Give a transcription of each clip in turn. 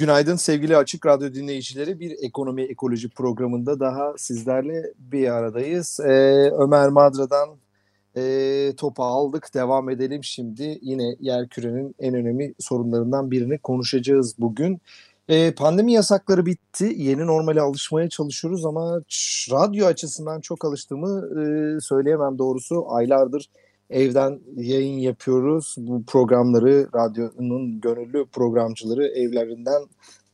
Günaydın sevgili Açık Radyo dinleyicileri. Bir ekonomi ekoloji programında daha sizlerle bir aradayız. Ee, Ömer Madra'dan e, topu aldık. Devam edelim şimdi. Yine yer kürenin en önemli sorunlarından birini konuşacağız bugün. E, pandemi yasakları bitti. Yeni normale alışmaya çalışıyoruz ama radyo açısından çok alıştığımı e, söyleyemem doğrusu. Aylardır evden yayın yapıyoruz. Bu programları radyonun gönüllü programcıları evlerinden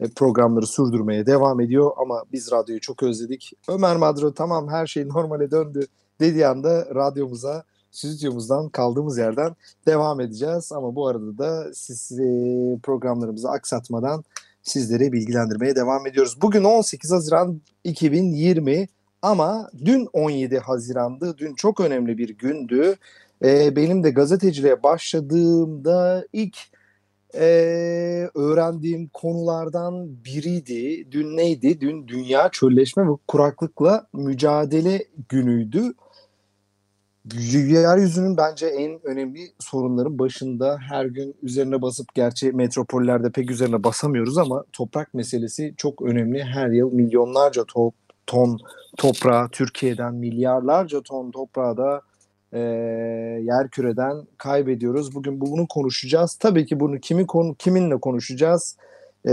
e, programları sürdürmeye devam ediyor ama biz radyoyu çok özledik. Ömer Madro tamam her şey normale döndü dediği anda radyomuza stüdyomuzdan kaldığımız yerden devam edeceğiz. Ama bu arada da siz e, programlarımızı aksatmadan sizleri bilgilendirmeye devam ediyoruz. Bugün 18 Haziran 2020 ama dün 17 Haziran'dı. Dün çok önemli bir gündü. Ee, benim de gazeteciliğe başladığımda ilk e, öğrendiğim konulardan biriydi. Dün neydi? Dün Dünya Çölleşme ve Kuraklıkla Mücadele Günü'ydü yeryüzünün bence en önemli sorunların başında her gün üzerine basıp gerçi metropollerde pek üzerine basamıyoruz ama toprak meselesi çok önemli. Her yıl milyonlarca to ton toprağı Türkiye'den milyarlarca ton toprağı da e, yer küreden kaybediyoruz. Bugün bunu konuşacağız. Tabii ki bunu kimi konu kiminle konuşacağız? E,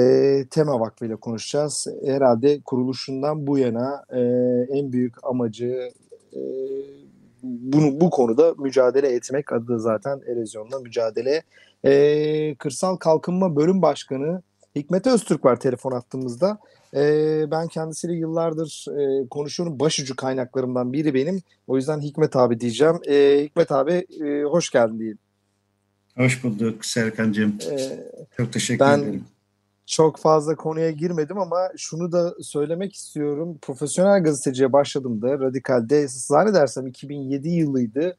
Tema Vakfı ile konuşacağız. Herhalde kuruluşundan bu yana e, en büyük amacı e, bunu bu konuda mücadele etmek adı zaten erozyonla mücadele. E, Kırsal Kalkınma Bölüm Başkanı Hikmet Öztürk var telefon attığımızda. E, ben kendisiyle yıllardır e, konuşuyorum. Başucu kaynaklarımdan biri benim. O yüzden Hikmet abi diyeceğim. E, Hikmet abi e, hoş geldin diyeyim. Hoş bulduk Serkan'cığım. Ee, Çok teşekkür ben, ederim çok fazla konuya girmedim ama şunu da söylemek istiyorum. Profesyonel gazeteciye başladım da Radikal'de zannedersem 2007 yılıydı.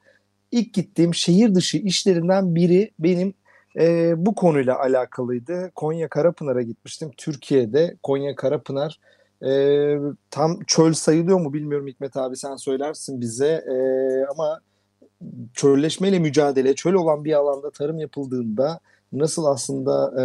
İlk gittiğim şehir dışı işlerinden biri benim e, bu konuyla alakalıydı. Konya Karapınar'a gitmiştim. Türkiye'de Konya Karapınar e, tam çöl sayılıyor mu bilmiyorum Hikmet abi sen söylersin bize e, ama çölleşmeyle mücadele, çöl olan bir alanda tarım yapıldığında nasıl aslında e,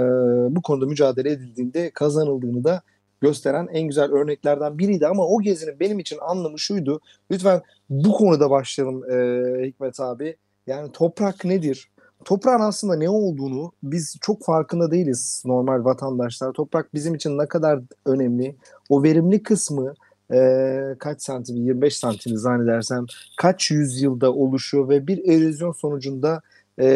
bu konuda mücadele edildiğinde kazanıldığını da gösteren en güzel örneklerden biriydi. Ama o gezinin benim için anlamı şuydu. Lütfen bu konuda başlayalım e, Hikmet abi. Yani toprak nedir? Toprağın aslında ne olduğunu biz çok farkında değiliz normal vatandaşlar. Toprak bizim için ne kadar önemli. O verimli kısmı e, kaç santim, 25 santim zannedersem kaç yüzyılda oluşuyor ve bir erozyon sonucunda e,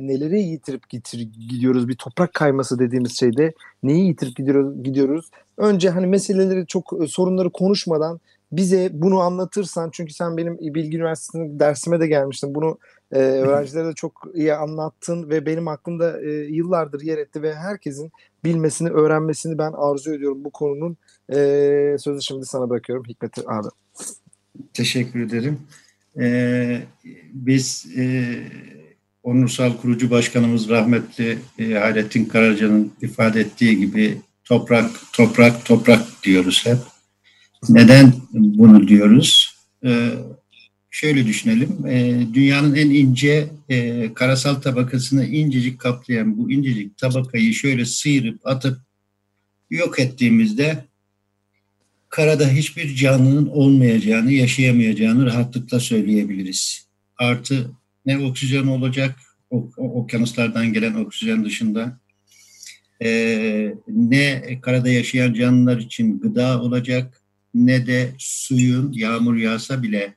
neleri yitirip gitir, gidiyoruz bir toprak kayması dediğimiz şeyde neyi yitirip gidiyoruz, gidiyoruz. Önce hani meseleleri çok sorunları konuşmadan bize bunu anlatırsan çünkü sen benim Bilgi Üniversitesi'nin dersime de gelmiştin. Bunu e, öğrencilere de çok iyi anlattın ve benim aklımda e, yıllardır yer etti ve herkesin bilmesini, öğrenmesini ben arzu ediyorum bu konunun. E, sözü şimdi sana bırakıyorum Hikmet abi. Teşekkür ederim. Ee, biz e, onursal kurucu başkanımız rahmetli e, Hayrettin Karaca'nın ifade ettiği gibi toprak, toprak, toprak diyoruz hep. Neden bunu diyoruz? Ee, şöyle düşünelim, e, dünyanın en ince e, karasal tabakasını incecik kaplayan bu incecik tabakayı şöyle sıyırıp atıp yok ettiğimizde karada hiçbir canlının olmayacağını, yaşayamayacağını rahatlıkla söyleyebiliriz. Artı ne oksijen olacak, okyanuslardan gelen oksijen dışında, e, ne karada yaşayan canlılar için gıda olacak, ne de suyun yağmur yağsa bile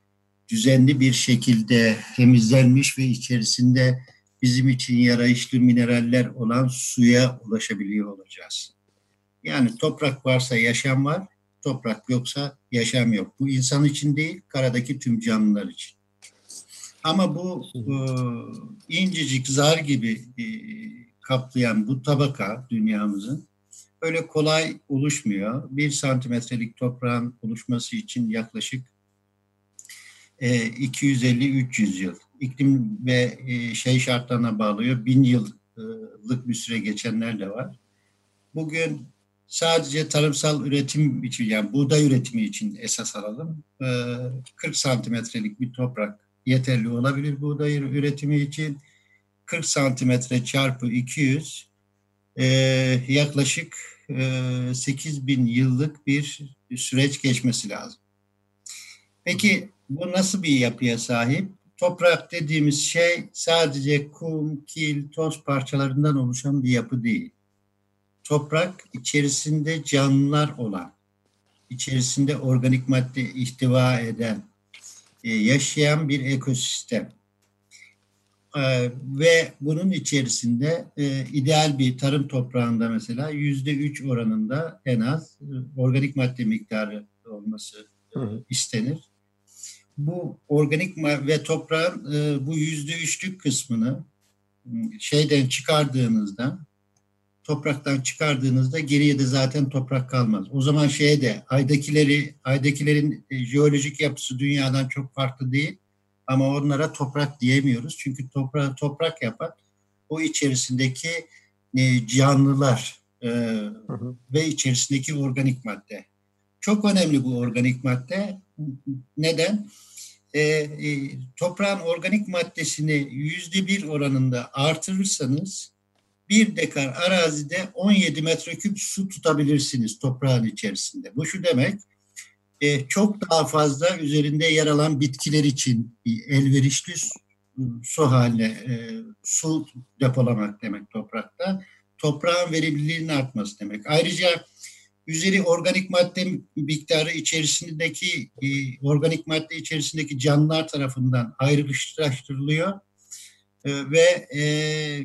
düzenli bir şekilde temizlenmiş ve içerisinde bizim için yarayışlı mineraller olan suya ulaşabiliyor olacağız. Yani toprak varsa yaşam var, toprak yoksa yaşam yok. Bu insan için değil, karadaki tüm canlılar için. Ama bu e, incecik zar gibi e, kaplayan bu tabaka dünyamızın öyle kolay oluşmuyor. Bir santimetrelik toprağın oluşması için yaklaşık 250-300 yıl. İklim ve şey şartlarına bağlıyor. Bin yıllık bir süre geçenler de var. Bugün sadece tarımsal üretim için yani buğday üretimi için esas alalım. 40 santimetrelik bir toprak yeterli olabilir buğday üretimi için. 40 santimetre çarpı 200 yaklaşık 8 bin yıllık bir süreç geçmesi lazım. Peki bu nasıl bir yapıya sahip? Toprak dediğimiz şey sadece kum, kil, toz parçalarından oluşan bir yapı değil. Toprak içerisinde canlılar olan, içerisinde organik madde ihtiva eden, yaşayan bir ekosistem. E, ve bunun içerisinde e, ideal bir tarım toprağında mesela yüzde üç oranında en az organik madde miktarı olması hı. istenir bu organik ve toprağın e, bu yüzde üçlük kısmını şeyden çıkardığınızda topraktan çıkardığınızda geriye de zaten toprak kalmaz. O zaman şeye de aydakileri aydakilerin e, jeolojik yapısı dünyadan çok farklı değil ama onlara toprak diyemiyoruz. Çünkü toprağı toprak yapan o içerisindeki e, canlılar e, hı hı. ve içerisindeki organik madde. Çok önemli bu organik madde. Neden? E, e, toprağın organik maddesini yüzde bir oranında artırırsanız bir dekar arazide 17 metreküp su tutabilirsiniz toprağın içerisinde. Bu şu demek, e, çok daha fazla üzerinde yer alan bitkiler için elverişli su, su haline e, su depolamak demek toprakta. Toprağın verimliliğinin artması demek. Ayrıca üzeri organik madde miktarı içerisindeki e, organik madde içerisindeki canlılar tarafından ayrıştırılıyor e, ve e,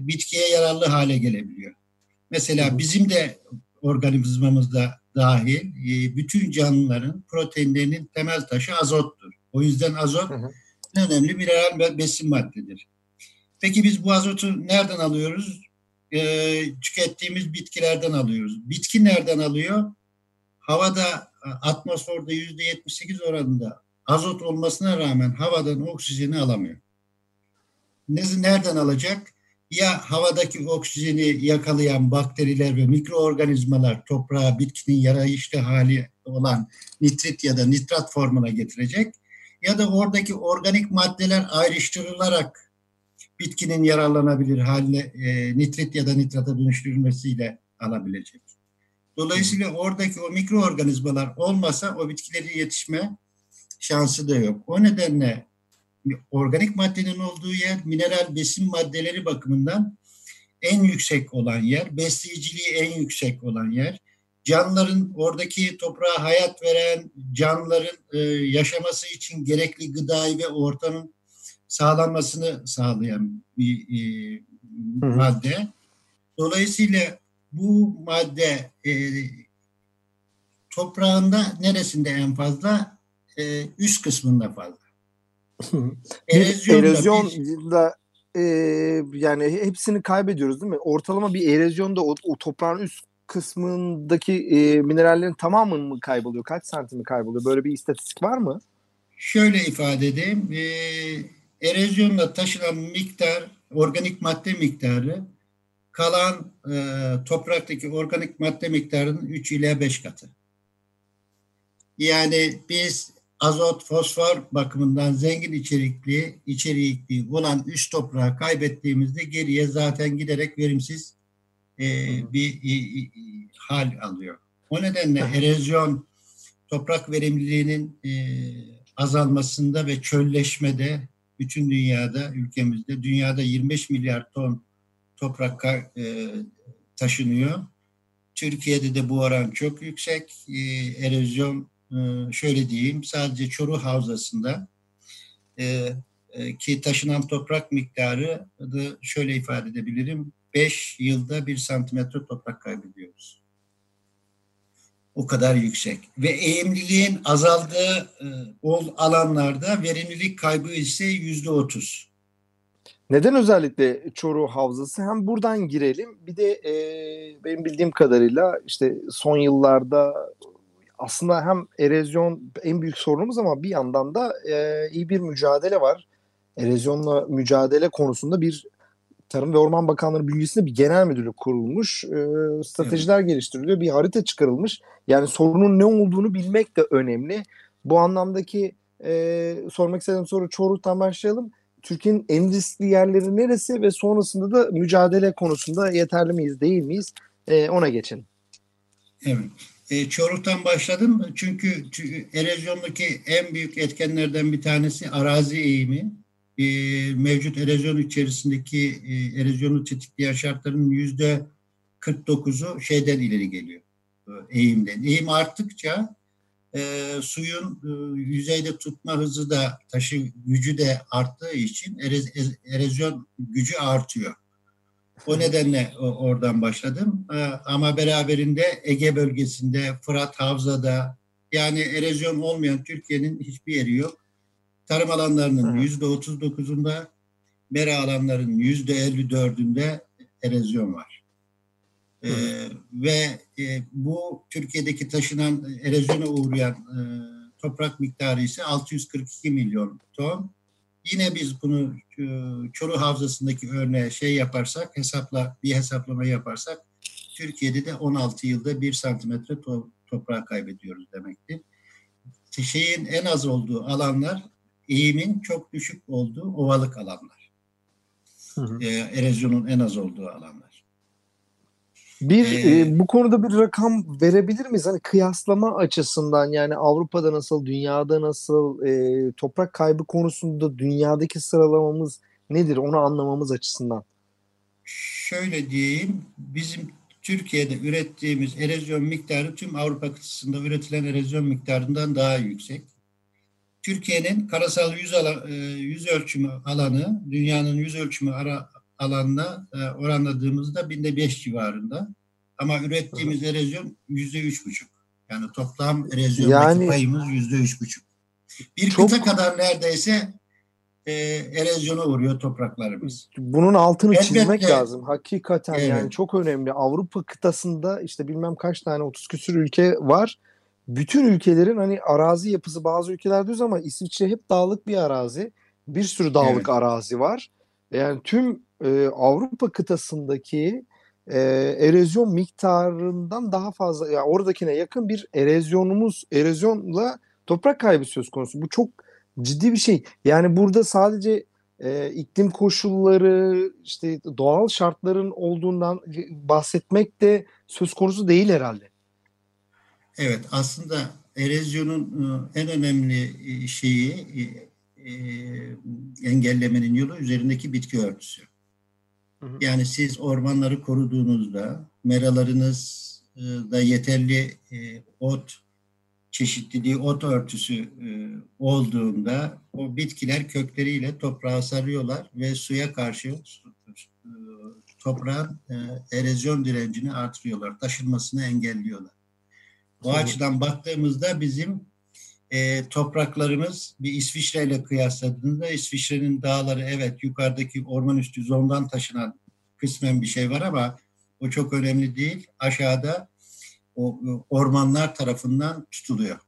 bitkiye yararlı hale gelebiliyor. Mesela bizim de organizmamızda dahil e, bütün canlıların proteinlerinin temel taşı azottur. O yüzden azot en önemli mineral ve besin maddedir. Peki biz bu azotu nereden alıyoruz? e, tükettiğimiz bitkilerden alıyoruz. Bitki nereden alıyor? Havada e, atmosferde yüzde 78 oranında azot olmasına rağmen havadan oksijeni alamıyor. Nereden alacak? Ya havadaki oksijeni yakalayan bakteriler ve mikroorganizmalar toprağa bitkinin yarayışlı hali olan nitrit ya da nitrat formuna getirecek ya da oradaki organik maddeler ayrıştırılarak bitkinin yararlanabilir haline e, nitrit ya da nitrata dönüştürülmesiyle alabilecek. Dolayısıyla oradaki o mikroorganizmalar olmasa o bitkilerin yetişme şansı da yok. O nedenle organik maddenin olduğu yer mineral besin maddeleri bakımından en yüksek olan yer, besleyiciliği en yüksek olan yer. Canlıların oradaki toprağa hayat veren canlıların e, yaşaması için gerekli gıdayı ve ortamın sağlanmasını sağlayan bir e, madde. Dolayısıyla bu madde e, toprağında neresinde en fazla? E, üst kısmında fazla. Erozyonda, erozyonda bir... e, yani hepsini kaybediyoruz değil mi? Ortalama bir erozyonda o, o toprağın üst kısmındaki e, minerallerin tamamı mı kayboluyor? Kaç santimi kayboluyor? Böyle bir istatistik var mı? Şöyle ifade edeyim. E, erozyonla taşınan miktar, organik madde miktarı kalan e, topraktaki organik madde miktarının 3 ile 5 katı. Yani biz azot, fosfor bakımından zengin içerikli, içerikli olan üst toprağı kaybettiğimizde geriye zaten giderek verimsiz e, bir e, e, hal alıyor. O nedenle erozyon toprak verimliliğinin e, azalmasında ve çölleşmede bütün dünyada, ülkemizde, dünyada 25 milyar ton toprak e, taşınıyor. Türkiye'de de bu oran çok yüksek. E, erozyon şöyle diyeyim sadece Çoruh Havzası'nda e, e, ki taşınan toprak miktarı da şöyle ifade edebilirim. 5 yılda bir santimetre toprak kaybediyoruz. O kadar yüksek. Ve eğimliliğin azaldığı e, alanlarda verimlilik kaybı ise yüzde otuz. Neden özellikle Çoruh Havzası? Hem buradan girelim. Bir de e, benim bildiğim kadarıyla işte son yıllarda aslında hem erozyon en büyük sorunumuz ama bir yandan da e, iyi bir mücadele var. Erozyonla mücadele konusunda bir Tarım ve Orman Bakanlığı bünyesinde bir genel müdürlük kurulmuş. E, stratejiler evet. geliştiriliyor. Bir harita çıkarılmış. Yani sorunun ne olduğunu bilmek de önemli. Bu anlamdaki e, sormak istediğim soru Çoruh'tan başlayalım. Türkiye'nin en riskli yerleri neresi ve sonrasında da mücadele konusunda yeterli miyiz değil miyiz e, ona geçin. Evet. E, Çoruh'tan başladım çünkü erozyondaki en büyük etkenlerden bir tanesi arazi eğimi. E, mevcut erozyon içerisindeki e, erozyonu tetikleyen şartların yüzde 49'u şeyden ileri geliyor. E, eğimden. Eğim arttıkça e, suyun e, yüzeyde tutma hızı da taşı gücü de arttığı için erozyon gücü artıyor. O nedenle oradan başladım. E, ama beraberinde Ege bölgesinde, Fırat Havza'da yani erozyon olmayan Türkiye'nin hiçbir yeri yok. Tarım alanlarının yüzde otuz dokuzunda, mera alanlarının yüzde elli dördünde erozyon var. E, ve e, bu Türkiye'deki taşınan erozyona uğrayan e, toprak miktarı ise 642 milyon ton. Yine biz bunu e, Çoruh Havzası'ndaki örneğe şey yaparsak, hesapla bir hesaplama yaparsak Türkiye'de de 16 yılda 1 santimetre to, toprağı kaybediyoruz demektir. Şeyin en az olduğu alanlar eğimin çok düşük olduğu ovalık alanlar. Hı hı. E, erozyonun en az olduğu alanlar. Bir ee, e, bu konuda bir rakam verebilir miyiz? Hani kıyaslama açısından yani Avrupa'da nasıl, dünyada nasıl, e, toprak kaybı konusunda dünyadaki sıralamamız nedir? Onu anlamamız açısından. Şöyle diyeyim, bizim Türkiye'de ürettiğimiz erozyon miktarı tüm Avrupa kıtasında üretilen erozyon miktarından daha yüksek. Türkiye'nin karasal yüz, alan, yüz ölçümü alanı dünyanın yüz ölçümü ara, alanına e, oranladığımızda binde beş civarında. Ama ürettiğimiz erozyon yüzde üç buçuk. Yani toplam erozyondaki yani, payımız yüzde üç buçuk. Bir çok, kıta kadar neredeyse e, erozyona uğruyor topraklarımız. Bunun altını Elbette, çizmek lazım. Hakikaten evet. yani çok önemli. Avrupa kıtasında işte bilmem kaç tane 30 küsür ülke var. Bütün ülkelerin hani arazi yapısı bazı ülkeler diyoruz ama İsviçre hep dağlık bir arazi. Bir sürü dağlık evet. arazi var. Yani tüm e, Avrupa kıtasındaki e, erozyon miktarından daha fazla yani oradakine yakın bir erozyonumuz erozyonla toprak kaybı söz konusu. Bu çok ciddi bir şey. Yani burada sadece e, iklim koşulları işte doğal şartların olduğundan bahsetmek de söz konusu değil herhalde. Evet aslında erozyonun en önemli şeyi engellemenin yolu üzerindeki bitki örtüsü. Yani siz ormanları koruduğunuzda, meralarınız da yeterli e, ot çeşitliliği, ot örtüsü e, olduğunda o bitkiler kökleriyle toprağa sarıyorlar ve suya karşı e, toprağın erozyon direncini artırıyorlar, taşınmasını engelliyorlar. Bu açıdan baktığımızda bizim e, topraklarımız bir İsviçre ile kıyasladığında İsviçre'nin dağları evet yukarıdaki orman üstü zondan taşınan kısmen bir şey var ama o çok önemli değil. Aşağıda o ormanlar tarafından tutuluyor.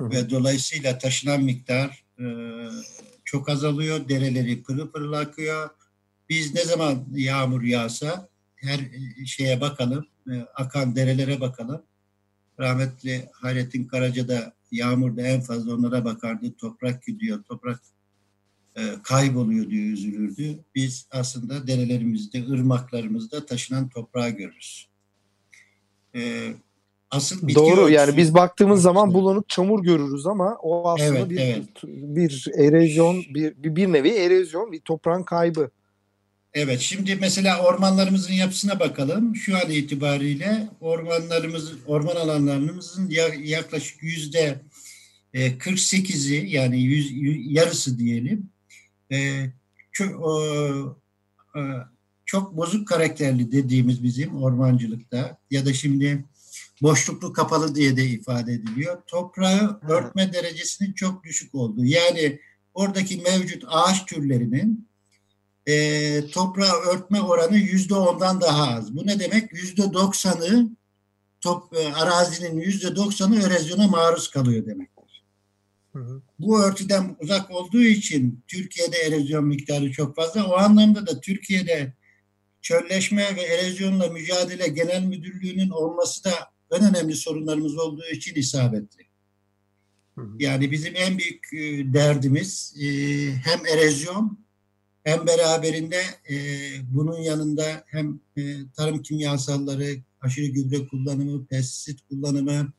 Ve dolayısıyla taşınan miktar e, çok azalıyor. Dereleri pırıl pırıl akıyor. Biz ne zaman yağmur yağsa her şeye bakalım, e, akan derelere bakalım. Rahmetli Hayrettin Karaca da yağmurda en fazla onlara bakardı. Toprak gidiyor, toprak e, kayboluyor diye üzülürdü. Biz aslında derelerimizde, ırmaklarımızda taşınan toprağı görürüz. E, asıl Doğru örtüsü, yani biz baktığımız zaman bulanık çamur görürüz ama o aslında evet, bir, evet. bir erozyon, bir, bir nevi erozyon, bir toprağın kaybı. Evet, şimdi mesela ormanlarımızın yapısına bakalım. Şu an itibariyle ormanlarımız, orman alanlarımızın yaklaşık yüzde 48'i e, yani yüz, yarısı diyelim e, çok, e, çok bozuk karakterli dediğimiz bizim ormancılıkta ya da şimdi boşluklu kapalı diye de ifade ediliyor. Toprağı örtme derecesinin çok düşük olduğu yani oradaki mevcut ağaç türlerinin e, toprağı örtme oranı yüzde ondan daha az. Bu ne demek? Yüzde doksanı top, e, arazinin yüzde doksanı erozyona maruz kalıyor demektir. Hı hı. Bu örtüden uzak olduğu için Türkiye'de erozyon miktarı çok fazla. O anlamda da Türkiye'de çölleşme ve erozyonla mücadele genel müdürlüğünün olması da en önemli sorunlarımız olduğu için isabetli. Yani bizim en büyük e, derdimiz e, hem erozyon hem beraberinde e, bunun yanında hem tarım kimyasalları, aşırı gübre kullanımı, pestisit kullanımı,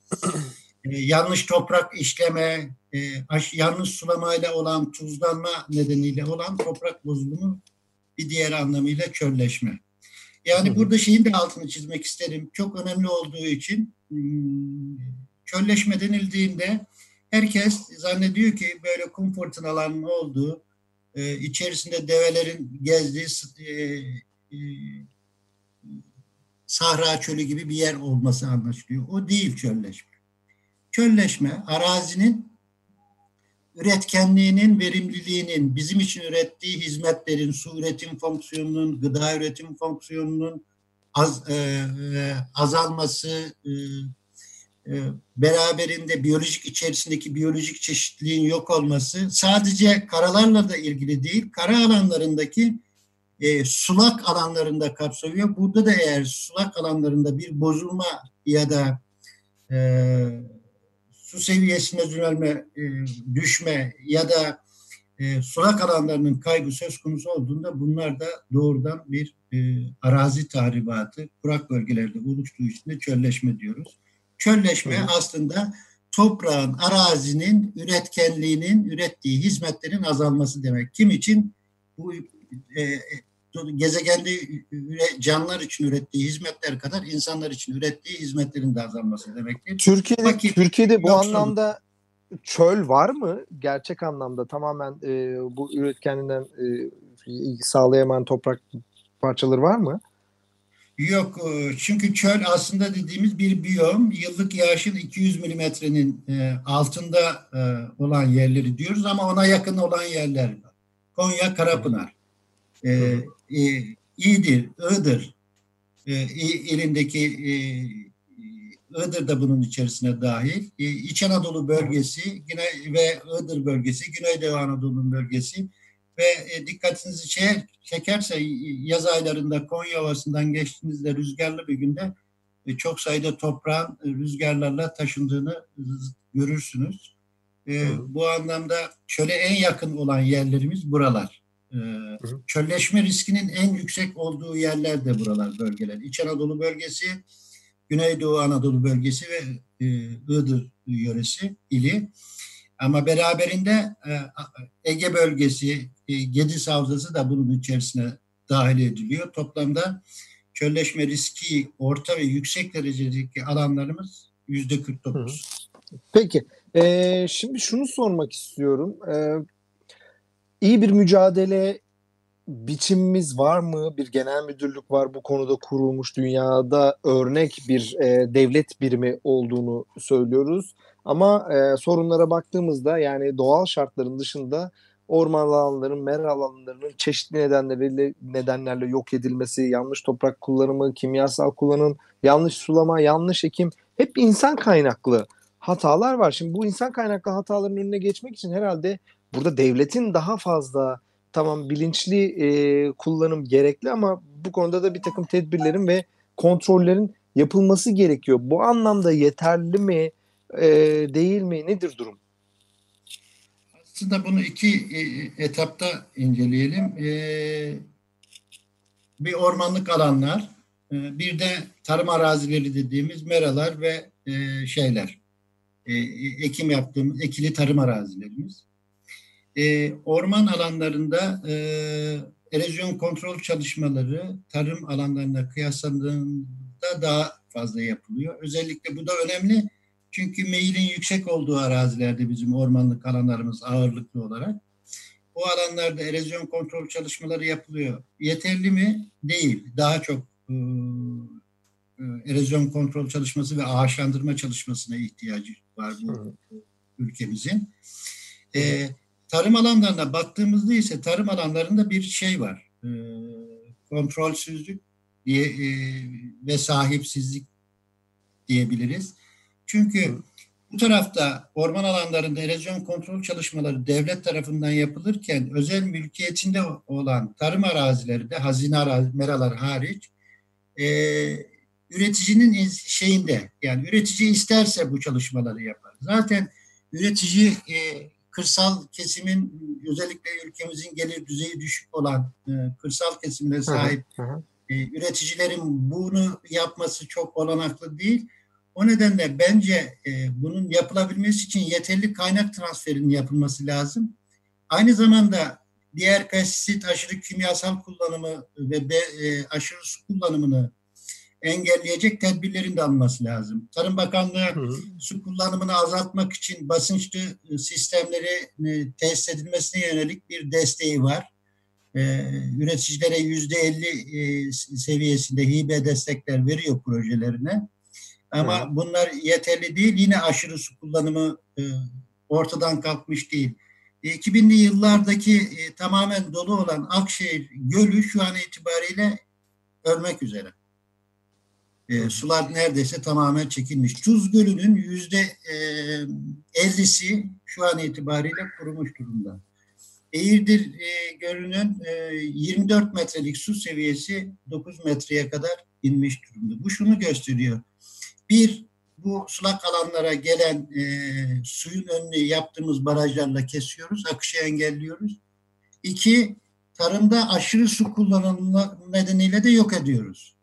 yanlış toprak işleme, yanlış sulamayla olan tuzlanma nedeniyle olan toprak bozulumu bir diğer anlamıyla çölleşme. Yani burada şeyin de altını çizmek isterim. Çok önemli olduğu için hmm, çölleşme denildiğinde herkes zannediyor ki böyle kum fırtınalarının olduğu, e, içerisinde develerin gezdiği e, e, Sahra çölü gibi bir yer olması anlaşılıyor. O değil çölleşme. Çölleşme arazinin üretkenliğinin, verimliliğinin, bizim için ürettiği hizmetlerin, su üretim fonksiyonunun, gıda üretim fonksiyonunun az, e, e, azalması, e, beraberinde biyolojik içerisindeki biyolojik çeşitliliğin yok olması sadece karalarla da ilgili değil, kara alanlarındaki e, sulak alanlarında kapsıyor. Burada da eğer sulak alanlarında bir bozulma ya da e, su seviyesine düzelme, e, düşme ya da e, sulak alanlarının kaybı söz konusu olduğunda bunlar da doğrudan bir e, arazi tahribatı, kurak bölgelerde oluştuğu için de çölleşme diyoruz. Çölleşme Hı. aslında toprağın, arazinin üretkenliğinin, ürettiği hizmetlerin azalması demek. Kim için? Bu e, gezegende canlılar için ürettiği hizmetler kadar insanlar için ürettiği hizmetlerin de azalması demektir. Türkiye'de Vakit, Türkiye'de bu anlamda çöl var mı? Gerçek anlamda tamamen e, bu üretkenliğinden e, sağlayamayan toprak parçaları var mı? Yok e, çünkü çöl aslında dediğimiz bir biyom. Yıllık yağışın 200 milimetrenin e, altında e, olan yerleri diyoruz ama ona yakın olan yerler var. Konya, Karapınar e, e, Iğdır e, ilindeki e, Iğdır da bunun içerisine dahil. E, İç Anadolu bölgesi Güney ve Iğdır bölgesi, Güneydoğu Anadolu bölgesi ve e, dikkatinizi çeker, çekerse yaz aylarında Konya Ovası'ndan geçtiğinizde rüzgarlı bir günde e, çok sayıda toprağın e, rüzgarlarla taşındığını görürsünüz. E, bu anlamda çöle en yakın olan yerlerimiz buralar. Ee, çölleşme riskinin en yüksek olduğu yerler de buralar bölgeler. İç Anadolu bölgesi, Güneydoğu Anadolu bölgesi ve Iğdır yöresi, ili. Ama beraberinde e, Ege bölgesi, e, Gediz Havzası da bunun içerisine dahil ediliyor. Toplamda çölleşme riski orta ve yüksek derecedeki alanlarımız yüzde 49. Peki, e, şimdi şunu sormak istiyorum. E, iyi bir mücadele biçimimiz var mı? Bir genel müdürlük var bu konuda kurulmuş dünyada örnek bir e, devlet birimi olduğunu söylüyoruz. Ama e, sorunlara baktığımızda yani doğal şartların dışında orman alanlarının, mera alanlarının çeşitli nedenlerle nedenlerle yok edilmesi, yanlış toprak kullanımı, kimyasal kullanım, yanlış sulama, yanlış ekim hep insan kaynaklı hatalar var. Şimdi bu insan kaynaklı hataların önüne geçmek için herhalde Burada devletin daha fazla tamam bilinçli e, kullanım gerekli ama bu konuda da bir takım tedbirlerin ve kontrollerin yapılması gerekiyor. Bu anlamda yeterli mi e, değil mi nedir durum? Aslında bunu iki e, etapta inceleyelim. E, bir ormanlık alanlar, e, bir de tarım arazileri dediğimiz meralar ve e, şeyler, e, ekim yaptığımız ekili tarım arazilerimiz e, orman alanlarında e, erozyon kontrol çalışmaları tarım alanlarına kıyaslandığında daha fazla yapılıyor. Özellikle bu da önemli çünkü meyilin yüksek olduğu arazilerde bizim ormanlık alanlarımız ağırlıklı olarak. O alanlarda erozyon kontrol çalışmaları yapılıyor. Yeterli mi? Değil. Daha çok e, e erozyon kontrol çalışması ve ağaçlandırma çalışmasına ihtiyacı var bu ülkemizin. E, Tarım alanlarına baktığımızda ise tarım alanlarında bir şey var. e, kontrolsüzlük diye e, ve sahipsizlik diyebiliriz. Çünkü bu tarafta orman alanlarında erozyon kontrol çalışmaları devlet tarafından yapılırken özel mülkiyetinde olan tarım arazileri de hazine arazi, meralar hariç e, üreticinin şeyinde yani üretici isterse bu çalışmaları yapar. Zaten üretici e, kırsal kesimin özellikle ülkemizin gelir düzeyi düşük olan e, kırsal kesimine sahip hı hı. E, üreticilerin bunu yapması çok olanaklı değil. O nedenle bence e, bunun yapılabilmesi için yeterli kaynak transferinin yapılması lazım. Aynı zamanda diğer pestisit, aşırı kimyasal kullanımı ve be, e, aşırı su kullanımını engelleyecek tedbirlerin de alınması lazım. Tarım Bakanlığı hı hı. su kullanımını azaltmak için basınçlı e, sistemleri e, tesis edilmesine yönelik bir desteği var. Ee, üreticilere yüzde elli e, seviyesinde hibe destekler veriyor projelerine. Ama hı. bunlar yeterli değil. Yine aşırı su kullanımı e, ortadan kalkmış değil. 2000'li yıllardaki e, tamamen dolu olan Akşehir Gölü şu an itibariyle ölmek üzere. E, sular neredeyse tamamen çekilmiş. Tuz Gölü'nün yüzde e, ellisi şu an itibariyle kurumuş durumda. Eğirdir e, Gölü'nün e, 24 metrelik su seviyesi 9 metreye kadar inmiş durumda. Bu şunu gösteriyor. Bir, bu sulak alanlara gelen e, suyun önünü yaptığımız barajlarla kesiyoruz, akışı engelliyoruz. İki, tarımda aşırı su kullanımı nedeniyle de yok ediyoruz.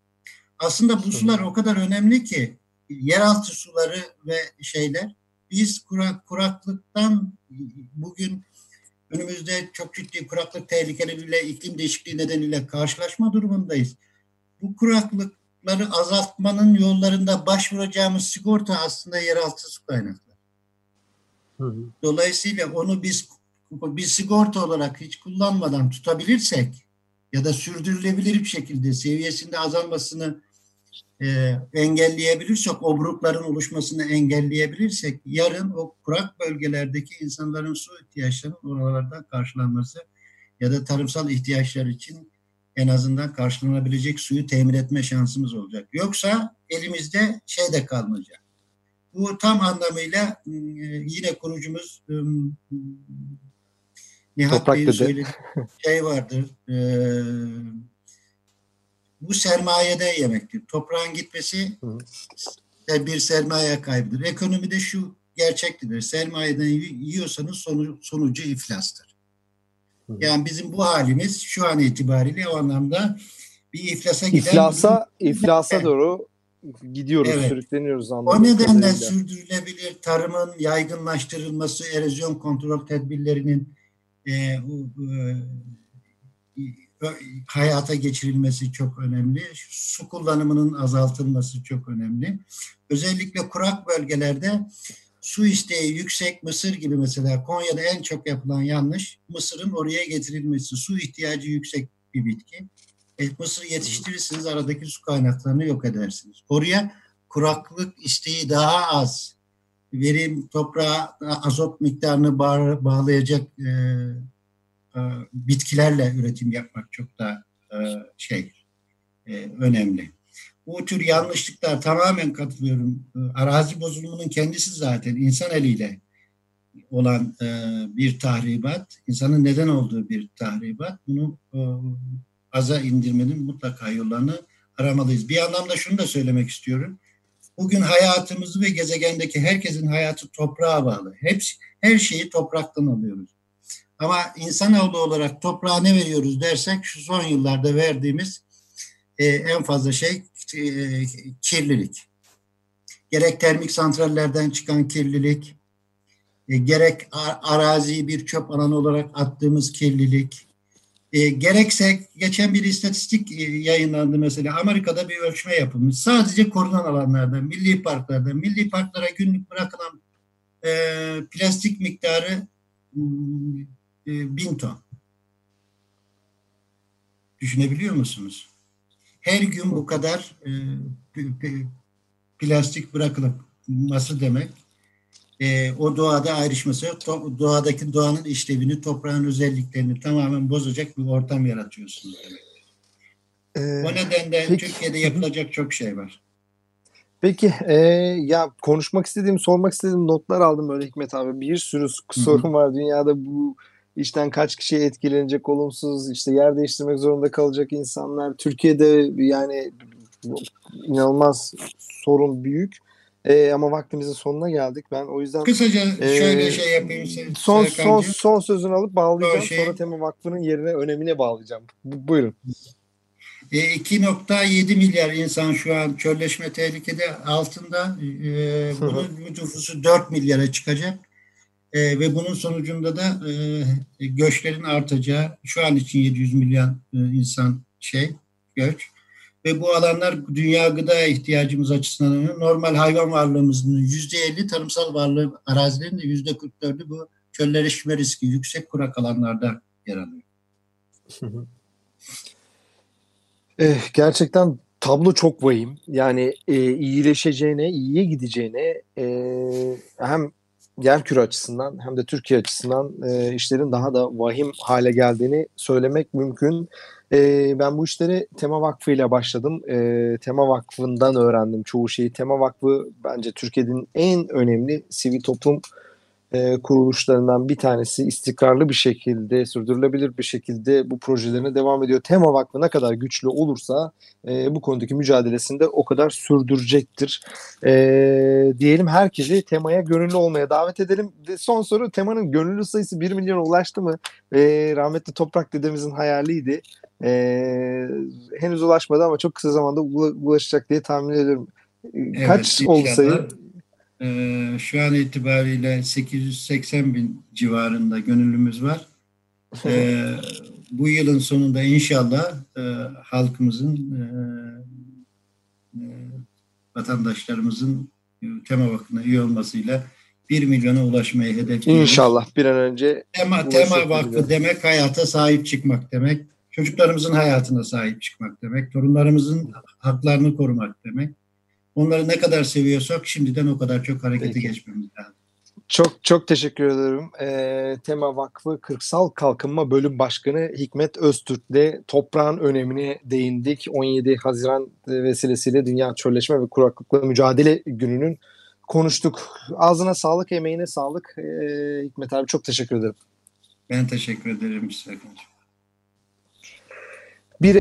Aslında bu sular o kadar önemli ki yeraltı suları ve şeyler biz kurak, kuraklıktan bugün önümüzde çok ciddi kuraklık tehlikeleriyle iklim değişikliği nedeniyle karşılaşma durumundayız. Bu kuraklıkları azaltmanın yollarında başvuracağımız sigorta aslında yeraltı su kaynakları. Dolayısıyla onu biz bir sigorta olarak hiç kullanmadan tutabilirsek ya da sürdürülebilir bir şekilde seviyesinde azalmasını e, engelleyebilirsek, obrukların oluşmasını engelleyebilirsek yarın o kurak bölgelerdeki insanların su ihtiyaçlarının oralardan karşılanması ya da tarımsal ihtiyaçlar için en azından karşılanabilecek suyu temin etme şansımız olacak. Yoksa elimizde şey de kalmayacak. Bu tam anlamıyla ıı, yine kurucumuz Nihat Bey'in söylediği şey vardır. E, bu sermayede yemektir. Toprağın gitmesi Hı. bir sermaye kaybıdır. Ekonomide şu gerçektir. Sermayeden yiyorsanız sonu, sonucu iflastır. Yani bizim bu halimiz şu an itibariyle o anlamda bir iflasa giden... İflasa, iflasa doğru gidiyoruz, evet. sürükleniyoruz O nedenle kadarıyla. sürdürülebilir tarımın yaygınlaştırılması, erozyon kontrol tedbirlerinin e, e, hayata geçirilmesi çok önemli. Su kullanımının azaltılması çok önemli. Özellikle kurak bölgelerde su isteği yüksek Mısır gibi mesela Konya'da en çok yapılan yanlış Mısır'ın oraya getirilmesi. Su ihtiyacı yüksek bir bitki. E, Mısır yetiştirirsiniz aradaki su kaynaklarını yok edersiniz. Oraya kuraklık isteği daha az verim toprağa azot miktarını bağlayacak e, e, bitkilerle üretim yapmak çok da e, şey e, önemli. Bu tür yanlışlıklar tamamen katılıyorum. Arazi bozulumunun kendisi zaten insan eliyle olan bir tahribat, insanın neden olduğu bir tahribat. Bunu aza indirmenin mutlaka yollarını aramalıyız. Bir anlamda şunu da söylemek istiyorum. Bugün hayatımızı ve gezegendeki herkesin hayatı toprağa bağlı. Hepsi, her şeyi topraktan alıyoruz. Ama insanoğlu olarak toprağa ne veriyoruz dersek şu son yıllarda verdiğimiz e, en fazla şey e, kirlilik. Gerek termik santrallerden çıkan kirlilik, e, gerek araziyi bir çöp alanı olarak attığımız kirlilik, e, gerekse geçen bir istatistik e, yayınlandı mesela Amerika'da bir ölçme yapılmış. Sadece korunan alanlarda, milli parklarda, milli parklara günlük bırakılan e, plastik miktarı e, bin ton. Düşünebiliyor musunuz? Her gün bu kadar e, plastik bırakılması demek e, o doğada ayrışması yok. To, doğadaki doğanın işlevini, toprağın özelliklerini tamamen bozacak bir ortam yaratıyorsunuz demek. Ee, o nedenle peki, Türkiye'de yapılacak çok şey var. Peki e, ya konuşmak istediğim, sormak istediğim notlar aldım böyle Hikmet abi. Bir sürü sorun var dünyada bu işten kaç kişi etkilenecek olumsuz, işte yer değiştirmek zorunda kalacak insanlar. Türkiye'de yani inanılmaz sorun büyük. E, ama vaktimizin sonuna geldik. Ben o yüzden kısaca e, şöyle şey yapayım. Son son son sözünü alıp bağlayacağım. Şey, Sonra Tema Vakfı'nın yerine önemine bağlayacağım. Bu, buyurun. 2.7 e, milyar insan şu an çölleşme tehlikede altında. E, bunun nüfusu 4 milyara çıkacak. E, ve bunun sonucunda da göçlerin artacağı, şu an için 700 milyon insan şey göç. Ve bu alanlar dünya gıda ihtiyacımız açısından önemli. Normal hayvan varlığımızın %50, tarımsal varlığı arazilerin de %44'ü bu çölleşme riski yüksek kurak alanlarda yer alıyor. Eh, gerçekten tablo çok vahim. Yani e, iyileşeceğine, iyiye gideceğine e, hem yerküre açısından hem de Türkiye açısından e, işlerin daha da vahim hale geldiğini söylemek mümkün. E, ben bu işleri Tema Vakfı ile başladım. E, Tema Vakfı'ndan öğrendim çoğu şeyi. Tema Vakfı bence Türkiye'nin en önemli sivil toplum e, kuruluşlarından bir tanesi istikrarlı bir şekilde, sürdürülebilir bir şekilde bu projelerine devam ediyor. Tema Vakfı ne kadar güçlü olursa e, bu konudaki mücadelesinde o kadar sürdürecektir. E, diyelim herkesi temaya gönüllü olmaya davet edelim. De, son soru temanın gönüllü sayısı 1 milyona ulaştı mı? E, rahmetli Toprak dedemizin hayaliydi. E, henüz ulaşmadı ama çok kısa zamanda ulaşacak diye tahmin ediyorum. Evet, Kaç oldu sayı? Ee, şu an itibariyle 880 bin civarında gönüllümüz var. Ee, bu yılın sonunda inşallah e, halkımızın, e, e, vatandaşlarımızın tema vakfına üye olmasıyla 1 milyona ulaşmayı hedefliyoruz. İnşallah bir an önce. Tema, tema vakfı demek hayata sahip çıkmak demek. Çocuklarımızın hayatına sahip çıkmak demek. Torunlarımızın haklarını korumak demek. Onları ne kadar seviyorsak şimdiden o kadar çok harekete Peki. geçmemiz lazım. Çok çok teşekkür ederim. E, Tema Vakfı Kırksal Kalkınma Bölüm Başkanı Hikmet Öztürk'le toprağın önemine değindik. 17 Haziran vesilesiyle Dünya Çölleşme ve Kuraklıkla Mücadele Günü'nün konuştuk. Ağzına sağlık, emeğine sağlık. E, Hikmet abi çok teşekkür ederim. Ben teşekkür ederim Serkan'cığım. Bir